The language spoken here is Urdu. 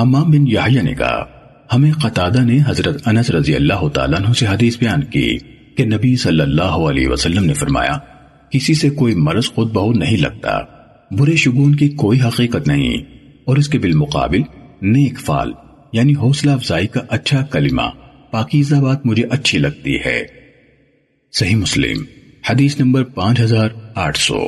حمام بن یحییٰ نے کہا، ہمیں قطادہ نے حضرت انس رضی اللہ تعالیٰ عنہ سے حدیث بیان کی کہ نبی صلی اللہ علیہ وسلم نے فرمایا، کسی سے کوئی مرض خود بہو نہیں لگتا، برے شگون کی کوئی حقیقت نہیں، اور اس کے بالمقابل نیک فال یعنی حوصلہ افزائی کا اچھا کلمہ، پاکیزہ بات مجھے اچھی لگتی ہے۔ صحیح مسلم، حدیث نمبر پانچ ہزار آٹھ سو۔